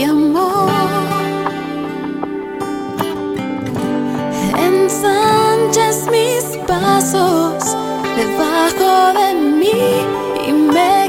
mi amor. Ensanchas mis pasos debajo de mí y me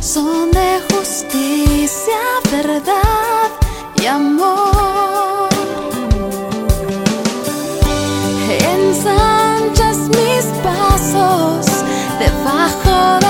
son de justicia, verdad y amor. Ensanchas mis pasos debajo de